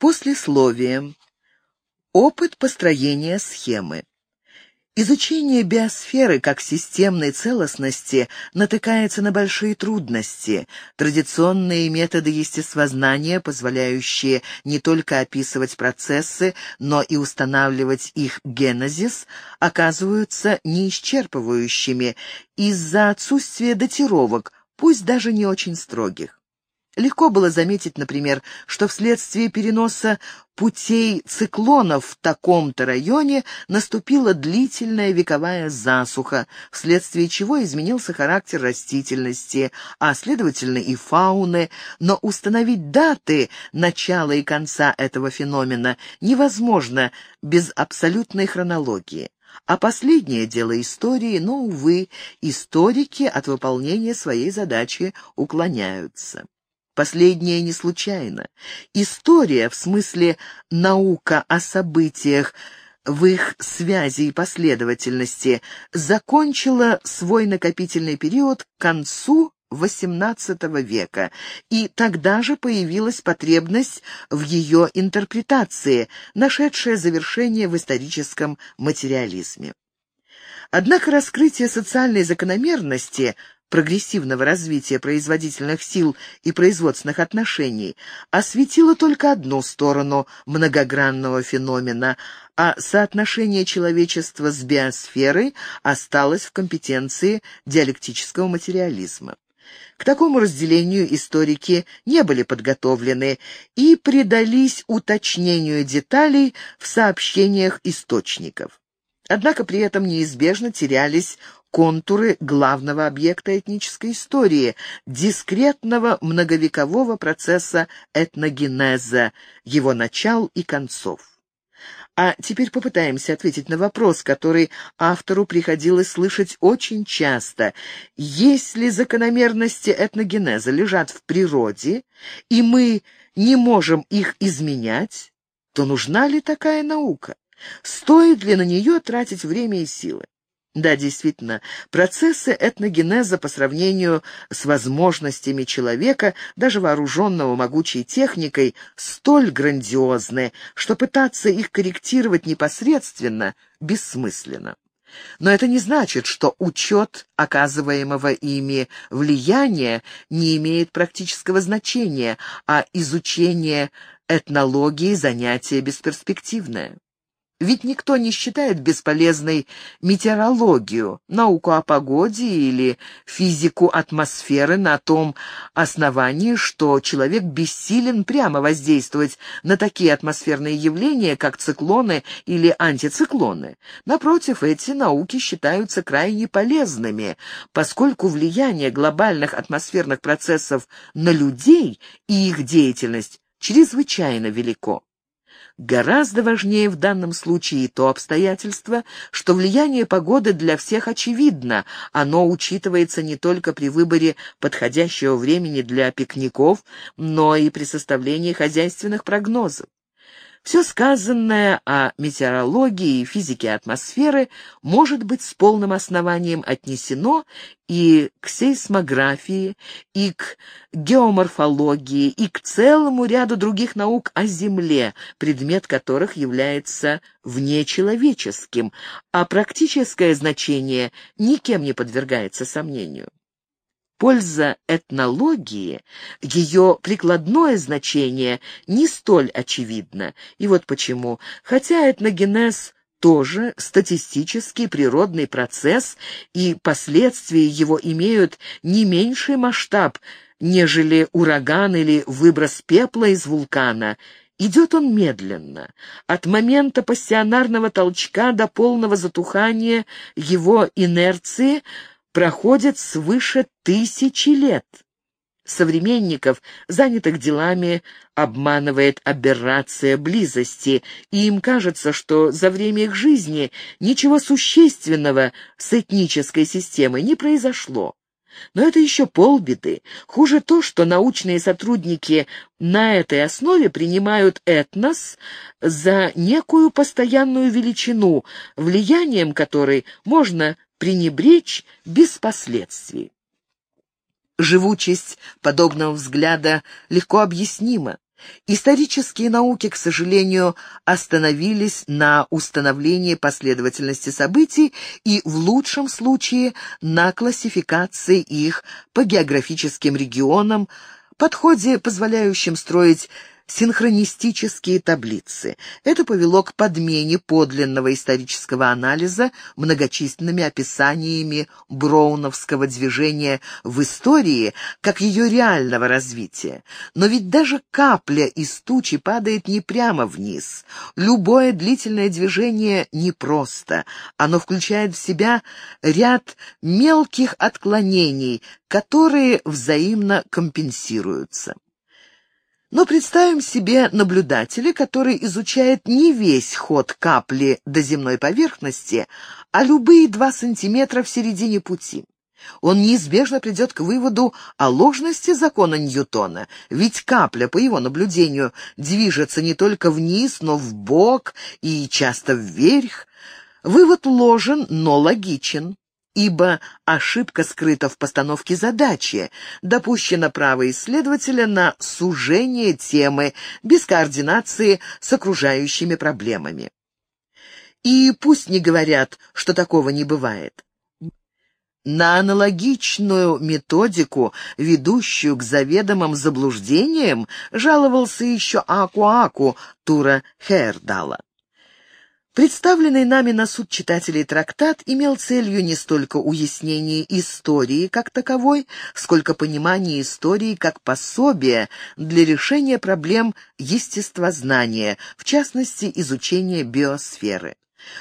Послесловие. Опыт построения схемы. Изучение биосферы как системной целостности натыкается на большие трудности. Традиционные методы естествознания, позволяющие не только описывать процессы, но и устанавливать их генезис, оказываются неисчерпывающими из-за отсутствия датировок, пусть даже не очень строгих. Легко было заметить, например, что вследствие переноса путей циклонов в таком-то районе наступила длительная вековая засуха, вследствие чего изменился характер растительности, а, следовательно, и фауны, но установить даты начала и конца этого феномена невозможно без абсолютной хронологии. А последнее дело истории, но, увы, историки от выполнения своей задачи уклоняются. Последнее не случайно. История, в смысле наука о событиях, в их связи и последовательности, закончила свой накопительный период к концу XVIII века, и тогда же появилась потребность в ее интерпретации, нашедшая завершение в историческом материализме. Однако раскрытие социальной закономерности прогрессивного развития производительных сил и производственных отношений осветила только одну сторону многогранного феномена, а соотношение человечества с биосферой осталось в компетенции диалектического материализма. К такому разделению историки не были подготовлены и предались уточнению деталей в сообщениях источников. Однако при этом неизбежно терялись контуры главного объекта этнической истории, дискретного многовекового процесса этногенеза, его начал и концов. А теперь попытаемся ответить на вопрос, который автору приходилось слышать очень часто. Если закономерности этногенеза лежат в природе, и мы не можем их изменять, то нужна ли такая наука? Стоит ли на нее тратить время и силы? Да, действительно, процессы этногенеза по сравнению с возможностями человека, даже вооруженного могучей техникой, столь грандиозны, что пытаться их корректировать непосредственно бессмысленно. Но это не значит, что учет оказываемого ими влияния не имеет практического значения, а изучение этнологии – занятие бесперспективное. Ведь никто не считает бесполезной метеорологию, науку о погоде или физику атмосферы на том основании, что человек бессилен прямо воздействовать на такие атмосферные явления, как циклоны или антициклоны. Напротив, эти науки считаются крайне полезными, поскольку влияние глобальных атмосферных процессов на людей и их деятельность чрезвычайно велико. Гораздо важнее в данном случае то обстоятельство, что влияние погоды для всех очевидно, оно учитывается не только при выборе подходящего времени для пикников, но и при составлении хозяйственных прогнозов. Все сказанное о метеорологии и физике атмосферы может быть с полным основанием отнесено и к сейсмографии, и к геоморфологии, и к целому ряду других наук о Земле, предмет которых является внечеловеческим, а практическое значение никем не подвергается сомнению. Польза этнологии, ее прикладное значение не столь очевидно. И вот почему. Хотя этногенез тоже статистический природный процесс, и последствия его имеют не меньший масштаб, нежели ураган или выброс пепла из вулкана, Идет он медленно. От момента пассионарного толчка до полного затухания его инерции проходит свыше тысячи лет. Современников, занятых делами, обманывает аберрация близости, и им кажется, что за время их жизни ничего существенного с этнической системой не произошло. Но это еще полбеды. Хуже то, что научные сотрудники на этой основе принимают этнос за некую постоянную величину, влиянием которой можно пренебречь без последствий. Живучесть подобного взгляда легко объяснима. Исторические науки, к сожалению, остановились на установлении последовательности событий и, в лучшем случае, на классификации их по географическим регионам, подходе, позволяющем строить синхронистические таблицы. Это повело к подмене подлинного исторического анализа многочисленными описаниями броуновского движения в истории как ее реального развития. Но ведь даже капля из тучи падает не прямо вниз. Любое длительное движение непросто. Оно включает в себя ряд мелких отклонений, которые взаимно компенсируются. Но представим себе наблюдателя, который изучает не весь ход капли до земной поверхности, а любые два сантиметра в середине пути. Он неизбежно придет к выводу о ложности закона Ньютона, ведь капля, по его наблюдению, движется не только вниз, но в бок и часто вверх. Вывод ложен, но логичен ибо ошибка скрыта в постановке задачи, допущено право исследователя на сужение темы без координации с окружающими проблемами. И пусть не говорят, что такого не бывает. На аналогичную методику, ведущую к заведомым заблуждениям, жаловался еще Аку-Аку Тура Хердала. Представленный нами на суд читателей трактат имел целью не столько уяснение истории как таковой, сколько понимание истории как пособия для решения проблем естествознания, в частности, изучения биосферы.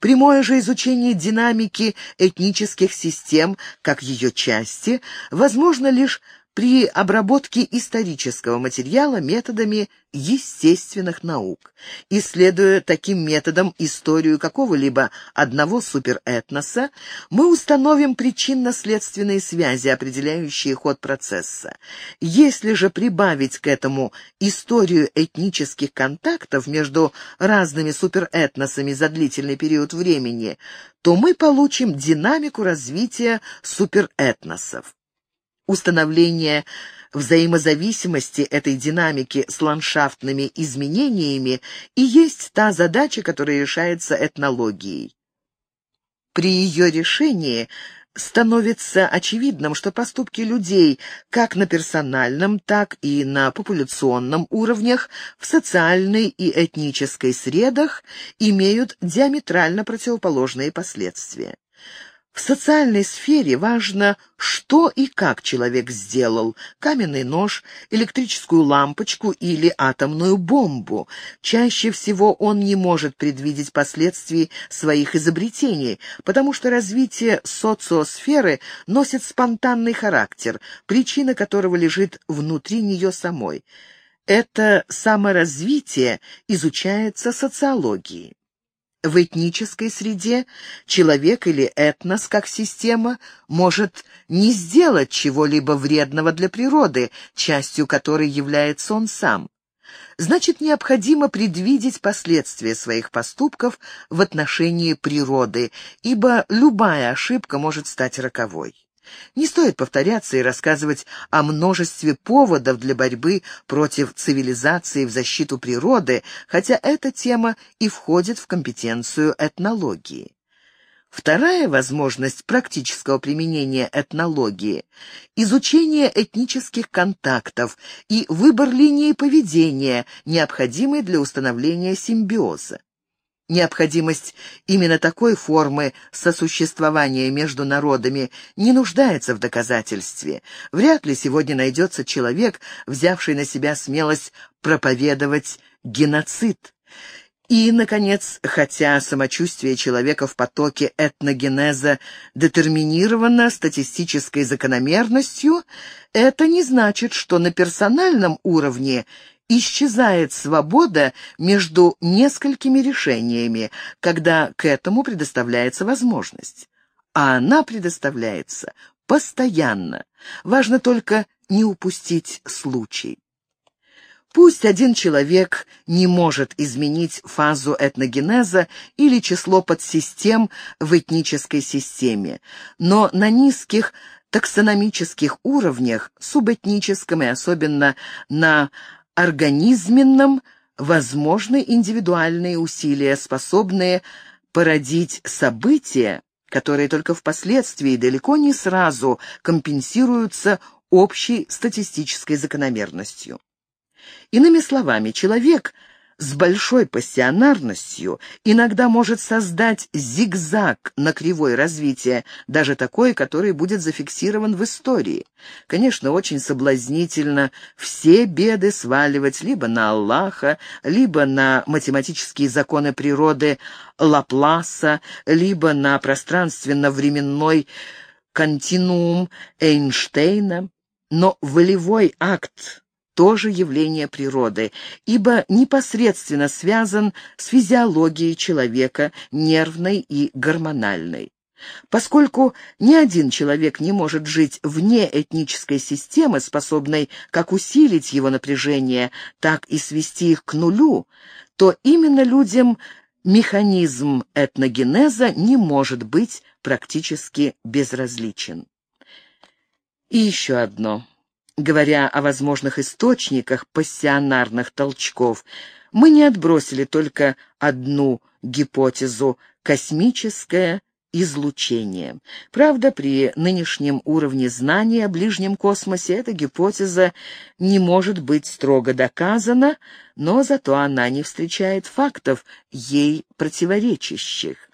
Прямое же изучение динамики этнических систем, как ее части, возможно лишь при обработке исторического материала методами естественных наук. Исследуя таким методом историю какого-либо одного суперэтноса, мы установим причинно-следственные связи, определяющие ход процесса. Если же прибавить к этому историю этнических контактов между разными суперэтносами за длительный период времени, то мы получим динамику развития суперэтносов. Установление взаимозависимости этой динамики с ландшафтными изменениями и есть та задача, которая решается этнологией. При ее решении становится очевидным, что поступки людей как на персональном, так и на популяционном уровнях в социальной и этнической средах имеют диаметрально противоположные последствия. В социальной сфере важно, что и как человек сделал – каменный нож, электрическую лампочку или атомную бомбу. Чаще всего он не может предвидеть последствий своих изобретений, потому что развитие социосферы носит спонтанный характер, причина которого лежит внутри нее самой. Это саморазвитие изучается социологией. В этнической среде человек или этнос как система может не сделать чего-либо вредного для природы, частью которой является он сам. Значит, необходимо предвидеть последствия своих поступков в отношении природы, ибо любая ошибка может стать роковой. Не стоит повторяться и рассказывать о множестве поводов для борьбы против цивилизации в защиту природы, хотя эта тема и входит в компетенцию этнологии. Вторая возможность практического применения этнологии – изучение этнических контактов и выбор линии поведения, необходимой для установления симбиоза. Необходимость именно такой формы сосуществования между народами не нуждается в доказательстве. Вряд ли сегодня найдется человек, взявший на себя смелость проповедовать геноцид. И, наконец, хотя самочувствие человека в потоке этногенеза детерминировано статистической закономерностью, это не значит, что на персональном уровне исчезает свобода между несколькими решениями, когда к этому предоставляется возможность. А она предоставляется постоянно. Важно только не упустить случай. Пусть один человек не может изменить фазу этногенеза или число подсистем в этнической системе, но на низких таксономических уровнях, субэтническом и особенно на организменном возможны индивидуальные усилия, способные породить события, которые только впоследствии далеко не сразу компенсируются общей статистической закономерностью. Иными словами, человек – с большой пассионарностью иногда может создать зигзаг на кривой развития, даже такой, который будет зафиксирован в истории. Конечно, очень соблазнительно все беды сваливать либо на Аллаха, либо на математические законы природы Лапласа, либо на пространственно-временной континуум Эйнштейна. Но волевой акт тоже явление природы, ибо непосредственно связан с физиологией человека, нервной и гормональной. Поскольку ни один человек не может жить вне этнической системы, способной как усилить его напряжение, так и свести их к нулю, то именно людям механизм этногенеза не может быть практически безразличен. И еще одно. Говоря о возможных источниках пассионарных толчков, мы не отбросили только одну гипотезу – космическое излучение. Правда, при нынешнем уровне знаний о ближнем космосе эта гипотеза не может быть строго доказана, но зато она не встречает фактов, ей противоречащих.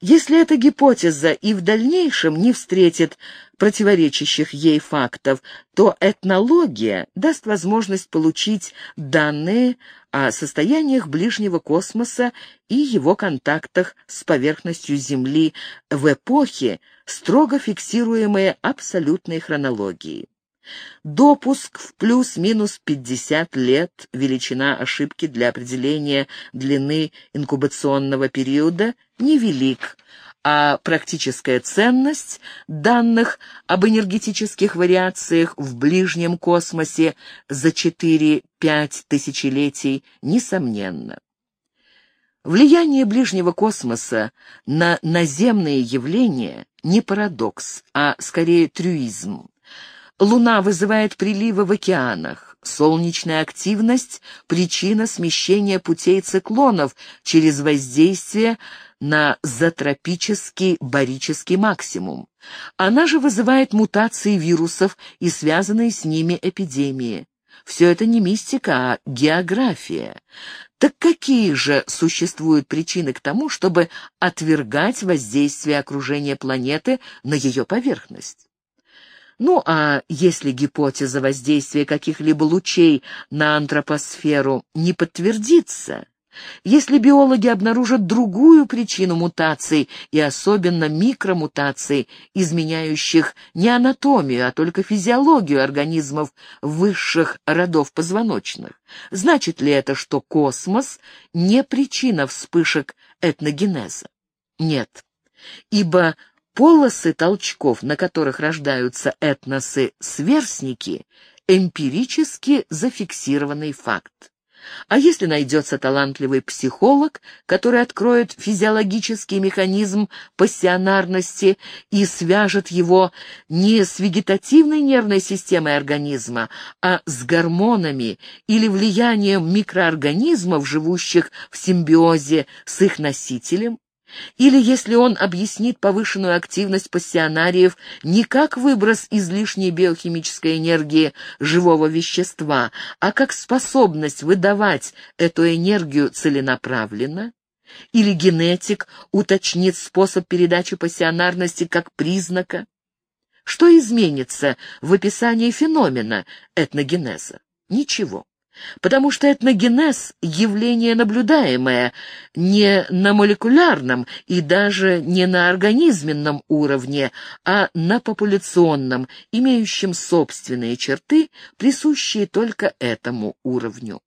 Если эта гипотеза и в дальнейшем не встретит противоречащих ей фактов, то этнология даст возможность получить данные о состояниях ближнего космоса и его контактах с поверхностью Земли в эпохе, строго фиксируемые абсолютной хронологией. Допуск в плюс-минус 50 лет – величина ошибки для определения длины инкубационного периода – невелик, а практическая ценность данных об энергетических вариациях в ближнем космосе за 4-5 тысячелетий несомненно. Влияние ближнего космоса на наземные явления не парадокс, а скорее трюизм. Луна вызывает приливы в океанах. Солнечная активность – причина смещения путей циклонов через воздействие на затропический барический максимум. Она же вызывает мутации вирусов и связанные с ними эпидемии. Все это не мистика, а география. Так какие же существуют причины к тому, чтобы отвергать воздействие окружения планеты на ее поверхность? Ну а если гипотеза воздействия каких-либо лучей на антропосферу не подтвердится, если биологи обнаружат другую причину мутаций и особенно микромутаций, изменяющих не анатомию, а только физиологию организмов высших родов позвоночных, значит ли это, что космос не причина вспышек этногенеза? Нет, ибо Полосы толчков, на которых рождаются этносы-сверстники, эмпирически зафиксированный факт. А если найдется талантливый психолог, который откроет физиологический механизм пассионарности и свяжет его не с вегетативной нервной системой организма, а с гормонами или влиянием микроорганизмов, живущих в симбиозе с их носителем, или если он объяснит повышенную активность пассионариев не как выброс излишней биохимической энергии живого вещества, а как способность выдавать эту энергию целенаправленно, или генетик уточнит способ передачи пассионарности как признака, что изменится в описании феномена этногенеза? Ничего потому что этногенез — явление наблюдаемое не на молекулярном и даже не на организменном уровне, а на популяционном, имеющем собственные черты, присущие только этому уровню.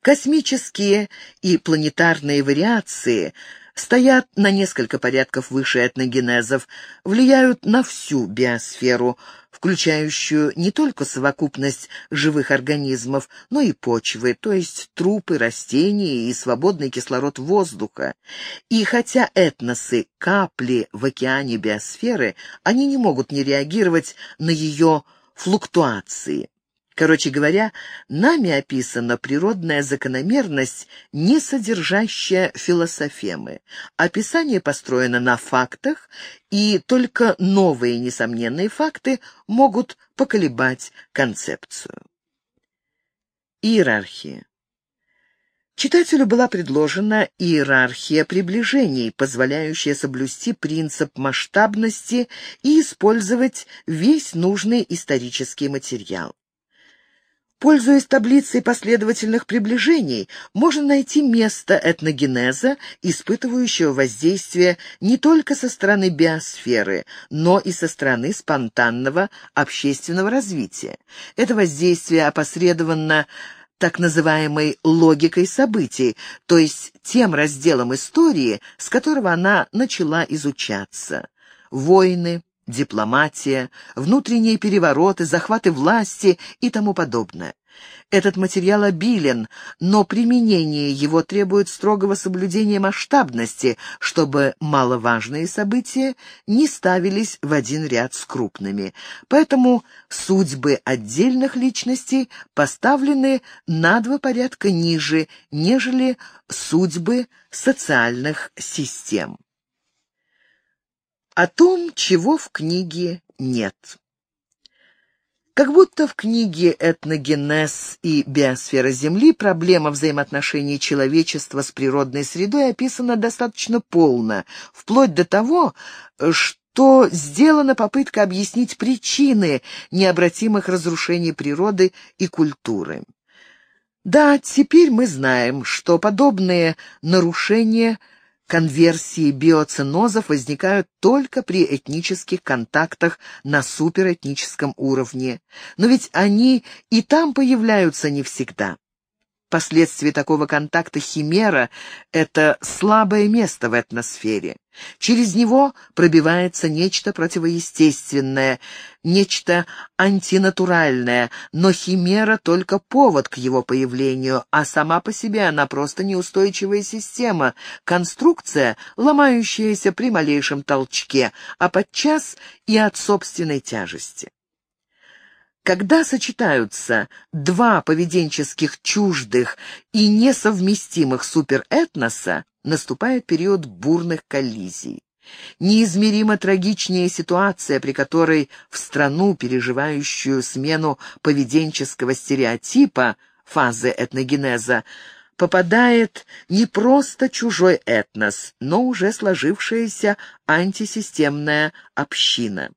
Космические и планетарные вариации стоят на несколько порядков выше этногенезов, влияют на всю биосферу, включающую не только совокупность живых организмов, но и почвы, то есть трупы, растения и свободный кислород воздуха. И хотя этносы — капли в океане биосферы, они не могут не реагировать на ее флуктуации. Короче говоря, нами описана природная закономерность, не содержащая философемы. Описание построено на фактах, и только новые несомненные факты могут поколебать концепцию. Иерархия. Читателю была предложена иерархия приближений, позволяющая соблюсти принцип масштабности и использовать весь нужный исторический материал. Пользуясь таблицей последовательных приближений, можно найти место этногенеза, испытывающего воздействие не только со стороны биосферы, но и со стороны спонтанного общественного развития. Это воздействие опосредованно так называемой логикой событий, то есть тем разделом истории, с которого она начала изучаться. Войны, дипломатия, внутренние перевороты, захваты власти и тому подобное. Этот материал обилен, но применение его требует строгого соблюдения масштабности, чтобы маловажные события не ставились в один ряд с крупными. Поэтому судьбы отдельных личностей поставлены на два порядка ниже, нежели судьбы социальных систем. О том, чего в книге нет. Как будто в книге «Этногенез и биосфера Земли» проблема взаимоотношений человечества с природной средой описана достаточно полно, вплоть до того, что сделана попытка объяснить причины необратимых разрушений природы и культуры. Да, теперь мы знаем, что подобные нарушения – конверсии биоценозов возникают только при этнических контактах на суперэтническом уровне. Но ведь они и там появляются не всегда. Последствия такого контакта химера — это слабое место в этносфере. Через него пробивается нечто противоестественное, нечто антинатуральное, но химера — только повод к его появлению, а сама по себе она просто неустойчивая система, конструкция, ломающаяся при малейшем толчке, а подчас и от собственной тяжести. Когда сочетаются два поведенческих чуждых и несовместимых суперэтноса, наступает период бурных коллизий. Неизмеримо трагичнее ситуация, при которой в страну, переживающую смену поведенческого стереотипа, фазы этногенеза, попадает не просто чужой этнос, но уже сложившаяся антисистемная община.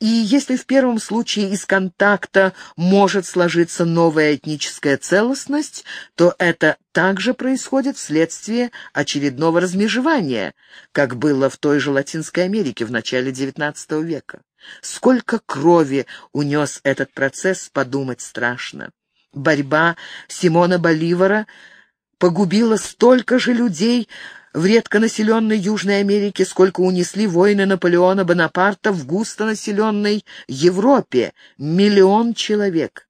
И если в первом случае из контакта может сложиться новая этническая целостность, то это также происходит вследствие очередного размежевания, как было в той же Латинской Америке в начале XIX века. Сколько крови унес этот процесс, подумать страшно. Борьба Симона Боливара погубила столько же людей, в редконаселенной Южной Америке, сколько унесли воины Наполеона Бонапарта в густонаселенной Европе — миллион человек.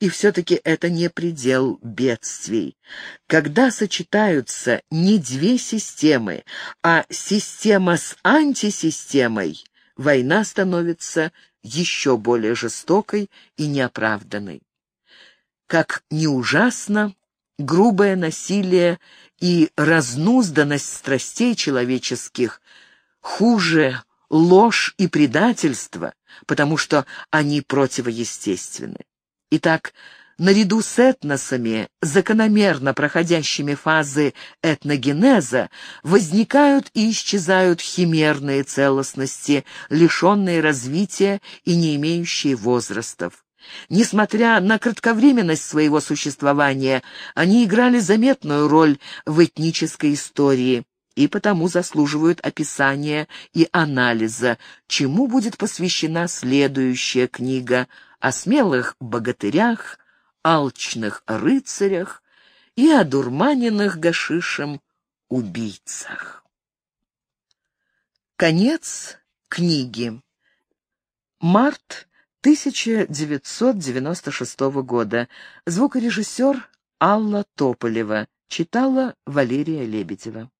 И все-таки это не предел бедствий. Когда сочетаются не две системы, а система с антисистемой, война становится еще более жестокой и неоправданной. Как ни ужасно, грубое насилие и разнузданность страстей человеческих хуже ложь и предательство, потому что они противоестественны. Итак, наряду с этносами, закономерно проходящими фазы этногенеза, возникают и исчезают химерные целостности, лишенные развития и не имеющие возрастов. Несмотря на кратковременность своего существования, они играли заметную роль в этнической истории и потому заслуживают описания и анализа, чему будет посвящена следующая книга о смелых богатырях, алчных рыцарях и одурманенных гашишем убийцах. Конец книги. Март 1996 года. Звукорежиссер Алла Тополева. Читала Валерия Лебедева.